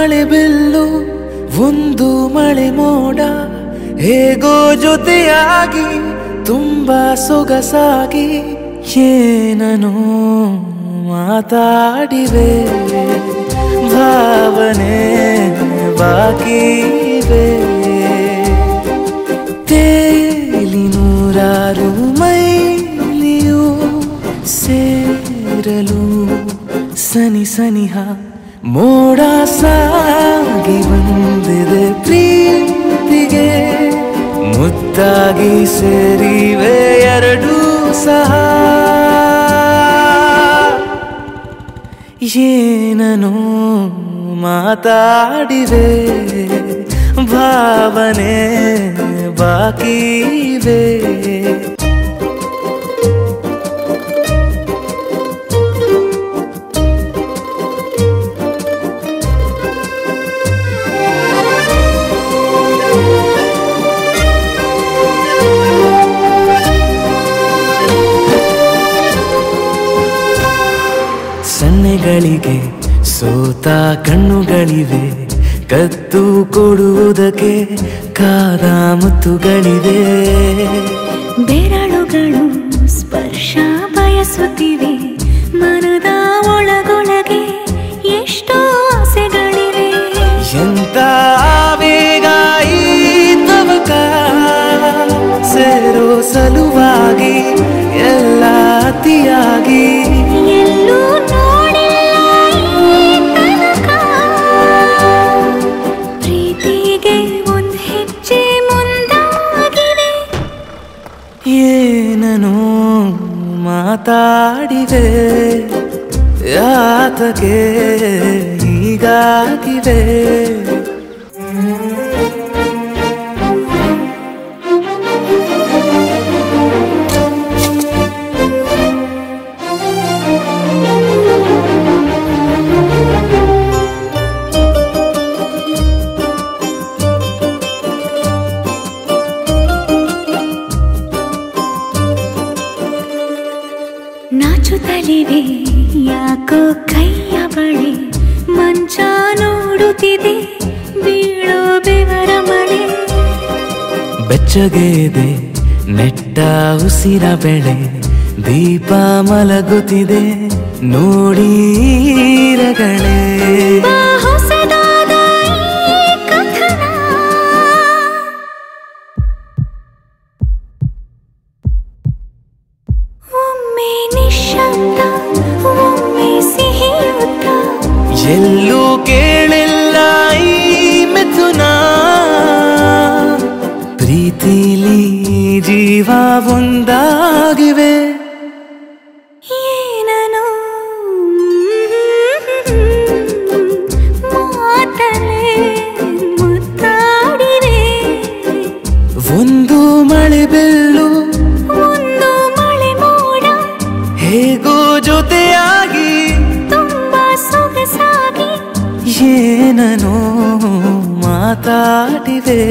ಮಳೆ ಬಿಲ್ಲು, ಒಂದು ಮಳೆ ಮೋಡ, ಹೇಗೋ ಜೊತೆಯಾಗಿ ತುಂಬಾ ಸೊಗಸಾಗಿ ಏನನು ಮಾತಾಡಿವೆ. ಭಾವನೆ ಬಾಕಿ ತೇಲಿ ನೂರಾರು ಮೈಲಿಯು ಸೇರಲು ಸನಿ ಸನಿಹ ಮೋಡ ಸಾಗಿ ಬಂದಿದೆ ಪ್ರೀತಿಗೆ. ಮುತ್ತಾಗಿ ಸೇರಿವೆ ಎರಡೂ ಸಹ. ಏನನು ಮಾತಾಡಿದೆ ಭಾವನೆ ಬಾಕಿ ಸನ್ನೆಗಳಿಗೆ ಸೋತ ಕಣ್ಣುಗಳಿವೆ ಕತ್ತು ಕೊಡುವುದಕ್ಕೆ ಕಾದ ಮುತ್ತುಗಳಿವೆ. ಬೆರಳುಗಳು ಸ್ಪರ್ಶ ಬಯಸುತ್ತಿವೆ ಮನದ ಒಳಗೊಳಗೆ ಎಷ್ಟೋ ಆಸೆಗಳಿವೆ. ಎಂತ ಆವೇಗ ಈ ತವಕ ಸೇರೋ ಸಲುವಾಗಿ ಎಲ್ಲ ಅತಿಯಾಗಿ ಮಾತಾಡಿದೆ ಯಾತಕ್ಕೆ ಹೀಗಾಗಿದೆ. ನಾಚುತ್ತಲಿವೆ ಯಾಕೋ ಕೈಯ ಬಳಿ ಮಂಚ ನೋಡುತ್ತಿದೆ, ಬೀಳೋ ಬೆವರ ಮಳೆ. ಬೆಚ್ಚಗೆದೆ, ನೆಟ್ಟ ಉಸಿರ ಬೆಳೆ, ದೀಪ ಮಲಗುತ್ತಿದೆ ನೋಡೀರಗಳೇ ಬಾ ಒಮ್ಮೆ ಸಿಹಿಯುತ್ತ ಎಲ್ಲೂ ಕೇಳಿಲ್ಲ ಈ ಮಿಥುನ. ಪ್ರೀತಿಲಿ ಜೀವ ಒಂದಾಗಿವೆ. ಮಾತಲೆ ಮುತ್ತಾಡಿವೆ ಒಂದು ಏನನೋ ಮಾತಾಡಿವೆ